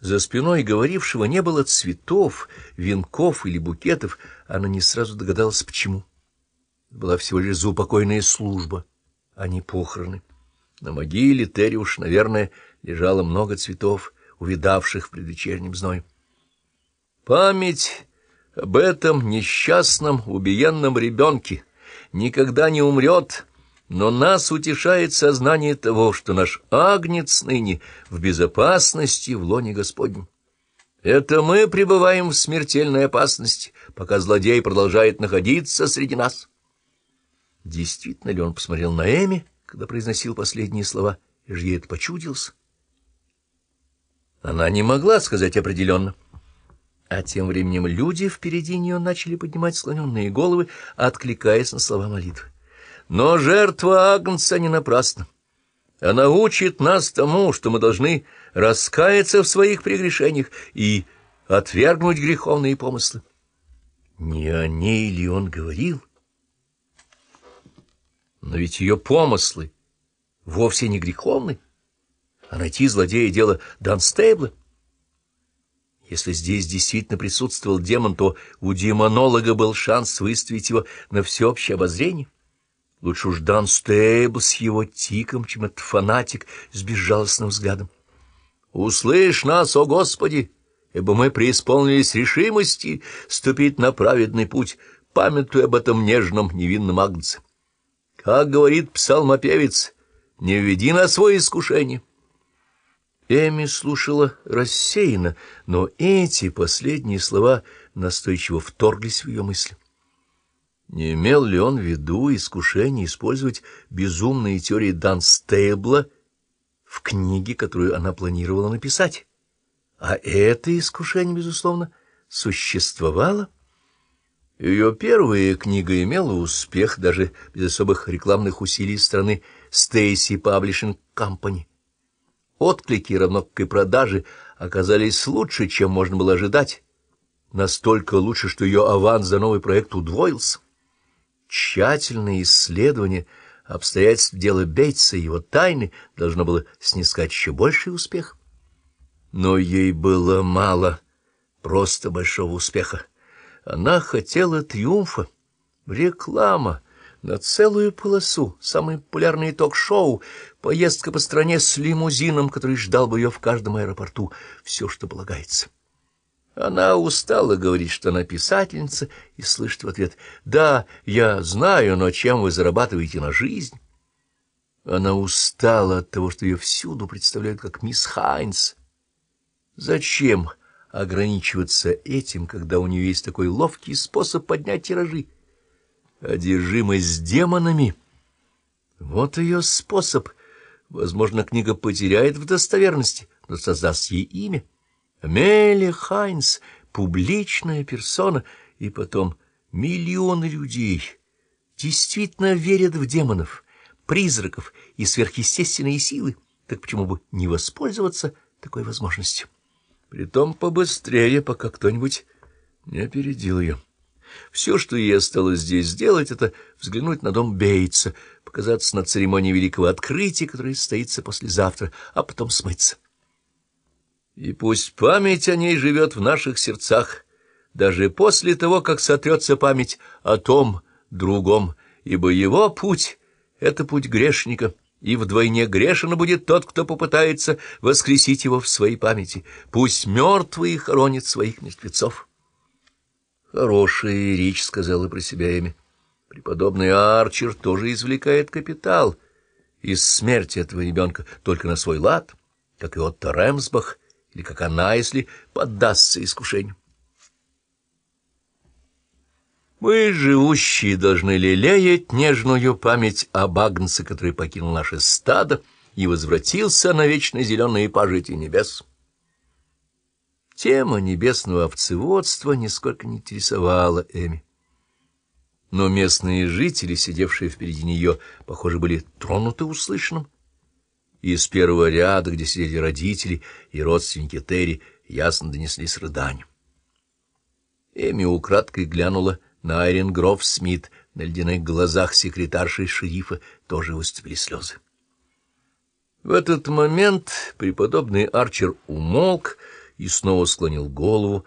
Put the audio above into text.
За спиной говорившего не было цветов, венков или букетов, она не сразу догадалась, почему. Была всего лишь заупокойная служба, а не похороны. На могиле Терри уж, наверное, лежало много цветов, увидавших в предвечернем зной. Память об этом несчастном, убиенном ребенке никогда не умрет, но нас утешает сознание того, что наш агнец ныне в безопасности в лоне Господнем. Это мы пребываем в смертельной опасности, пока злодей продолжает находиться среди нас. Действительно ли он посмотрел на Эми, когда произносил последние слова, и же ей это почудился? Она не могла сказать определенно. А тем временем люди впереди нее начали поднимать склоненные головы, откликаясь на слова молитвы. Но жертва Агнца не напрасна. Она учит нас тому, что мы должны раскаяться в своих прегрешениях и отвергнуть греховные помыслы. Не о ней ли он говорил? Но ведь ее помыслы вовсе не греховны, а найти злодея — дело Данстейбла. Если здесь действительно присутствовал демон, то у демонолога был шанс выставить его на всеобщее обозрение. Лучше уж Дан Стейбл с его тиком, чем этот фанатик с безжалостным взглядом. «Услышь нас, о Господи, ибо мы преисполнились решимости ступить на праведный путь, памятуя об этом нежном невинном агнце. Как говорит псалмопевец, не введи на свое искушение». Эми слушала рассеянно, но эти последние слова настойчиво вторглись в ее мысли. Не имел ли он в виду искушение использовать безумные теории Данстейбла в книге, которую она планировала написать? А это искушение, безусловно, существовало. Ее первая книга имела успех даже без особых рекламных усилий страны Стейси Паблишинг Компани. Отклики, равно как и продажи, оказались лучше, чем можно было ожидать. Настолько лучше, что ее аванс за новый проект удвоился. Тщательное исследование обстоятельств дела Бейтса и его тайны должно было снискать еще больший успех. Но ей было мало просто большого успеха. Она хотела триумфа, реклама на целую полосу, самый популярный ток-шоу, поездка по стране с лимузином, который ждал бы ее в каждом аэропорту, все, что полагается. Она устала говорить, что она писательница, и слышит в ответ «Да, я знаю, но чем вы зарабатываете на жизнь?» Она устала от того, что ее всюду представляют как мисс Хайнс. Зачем ограничиваться этим, когда у нее есть такой ловкий способ поднять тиражи? Одержимость демонами — вот ее способ. Возможно, книга потеряет в достоверности, но создаст ей имя. Амелия Хайнс — публичная персона, и потом миллионы людей действительно верят в демонов, призраков и сверхъестественные силы, так почему бы не воспользоваться такой возможностью? Притом побыстрее, пока кто-нибудь не опередил ее. Все, что ей осталось здесь сделать, это взглянуть на дом Бейтса, показаться на церемонии великого открытия, которая состоится послезавтра, а потом смыться. И пусть память о ней живет в наших сердцах, даже после того, как сотрется память о том другом, ибо его путь — это путь грешника, и вдвойне грешен будет тот, кто попытается воскресить его в своей памяти. Пусть мертвые хоронят своих мертвецов. Хорошая речь, — сказала про себя Эми. Преподобный Арчер тоже извлекает капитал из смерти этого ребенка только на свой лад, как и Отто Ремсбах, или как она, если поддастся искушению. Мы, живущие, должны лелеять нежную память об Агнце, который покинул наше стадо и возвратился на вечные зеленые пажити небес. Тема небесного овцеводства нисколько не интересовала Эми. Но местные жители, сидевшие впереди нее, похоже, были тронуты услышанным. Из первого ряда, где сидели родители и родственники Терри, ясно донеслись рыдания. Эми украдкой глянула на Айрин Гроф Смит, на ледяных глазах секретарши шерифа тоже выступили слезы. В этот момент преподобный Арчер умолк и снова склонил голову,